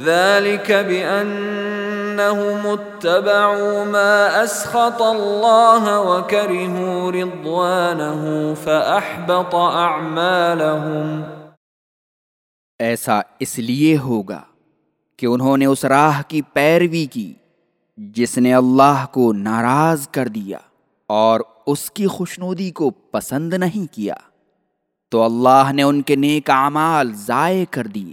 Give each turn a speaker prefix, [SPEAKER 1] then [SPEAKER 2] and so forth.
[SPEAKER 1] ذلك بأنهم اتبعوا ما أسخط الله وكرهوا رضوانه فأحبط أعمالهم.
[SPEAKER 2] ایسا اس لیے ہوگا کہ انہوں نے اس راہ کی پیروی کی جس نے اللہ کو ناراض کر دیا اور اس کی خوشنودی کو پسند نہیں کیا تو اللہ نے ان کے نیک اعمال ضائع کر دیے۔